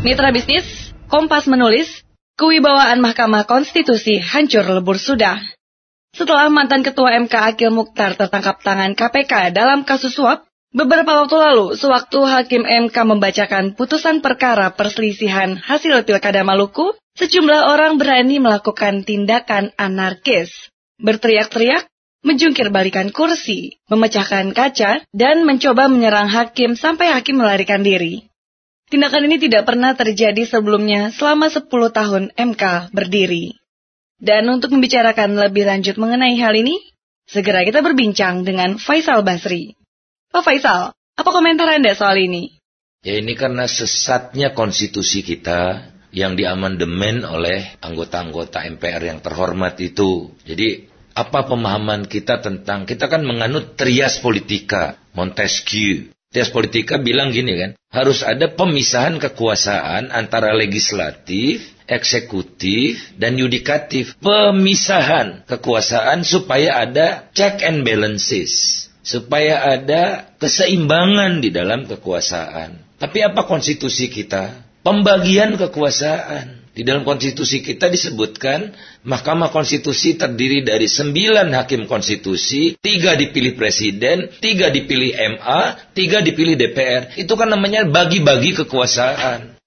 Mitra bisnis, Kompas menulis, kewibawaan Mahkamah Konstitusi hancur lebur sudah. Setelah mantan Ketua MK Akil Mukhtar tertangkap tangan KPK dalam kasus suap, beberapa waktu lalu sewaktu Hakim MK membacakan putusan perkara perselisihan hasil Pilkada Maluku, sejumlah orang berani melakukan tindakan anarkis. Berteriak-teriak, menjungkir balikan kursi, memecahkan kaca, dan mencoba menyerang hakim sampai hakim melarikan diri. Tindakan ini tidak pernah terjadi sebelumnya selama 10 tahun MK berdiri. Dan untuk membicarakan lebih lanjut mengenai hal ini, segera kita berbincang dengan Faisal Basri. Pak Faisal, apa komentar Anda soal ini? Ya ini karena sesatnya konstitusi kita yang diamandemen oleh anggota-anggota MPR yang terhormat itu. Jadi apa pemahaman kita tentang, kita kan menganut trias politika, Montesquieu. Tes Politika bilang gini kan, harus ada pemisahan kekuasaan antara legislatif, eksekutif, dan yudikatif. Pemisahan kekuasaan supaya ada check and balances. Supaya ada keseimbangan di dalam kekuasaan. Tapi apa konstitusi kita? Pembagian kekuasaan. Di dalam konstitusi kita disebutkan Mahkamah Konstitusi terdiri dari sembilan hakim konstitusi, tiga dipilih presiden, tiga dipilih MA, tiga dipilih DPR. Itu kan namanya bagi-bagi kekuasaan.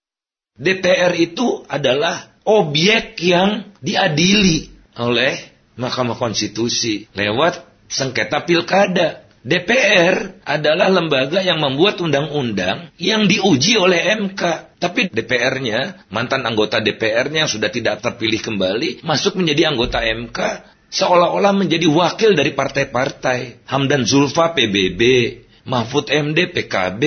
DPR itu adalah objek yang diadili oleh Mahkamah Konstitusi lewat sengketa pilkada. DPR adalah lembaga yang membuat undang-undang yang diuji oleh MK. Tapi DPR-nya, mantan anggota DPR-nya yang sudah tidak terpilih kembali, masuk menjadi anggota MK, seolah-olah menjadi wakil dari partai-partai. Hamdan Zulfa PBB, Mahfud MD PKB,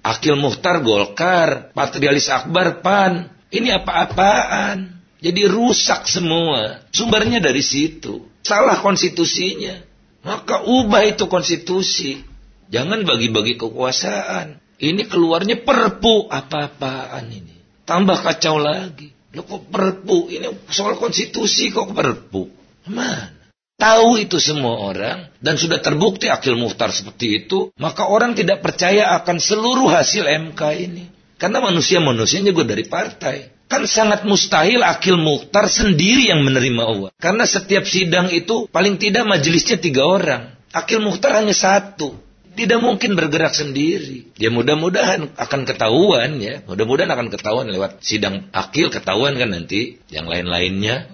Akil Muhtar Golkar, Patrialis Akbar PAN. Ini apa-apaan? Jadi rusak semua. Sumbernya dari situ. Salah konstitusinya. Maka ubah itu konstitusi. Jangan bagi-bagi kekuasaan. Ini keluarnya perpu apa-apaan ini. Tambah kacau lagi. Lo kok perpu? Ini soal konstitusi kok perpu? Mana? Tahu itu semua orang dan sudah terbukti Akil Muhtar seperti itu, maka orang tidak percaya akan seluruh hasil MK ini. Karena manusia-manusianya juga dari partai. Kan sangat mustahil Akil Mukhtar sendiri yang menerima uang. Karena setiap sidang itu paling tidak majelisnya tiga orang. Akil Mukhtar hanya satu. Tidak mungkin bergerak sendiri. Ya mudah-mudahan akan ketahuan ya. Mudah-mudahan akan ketahuan lewat sidang Akil ketahuan kan nanti. Yang lain-lainnya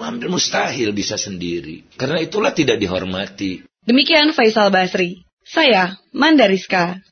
hampir mustahil bisa sendiri. Karena itulah tidak dihormati. Demikian Faisal Basri. Saya Mandariska.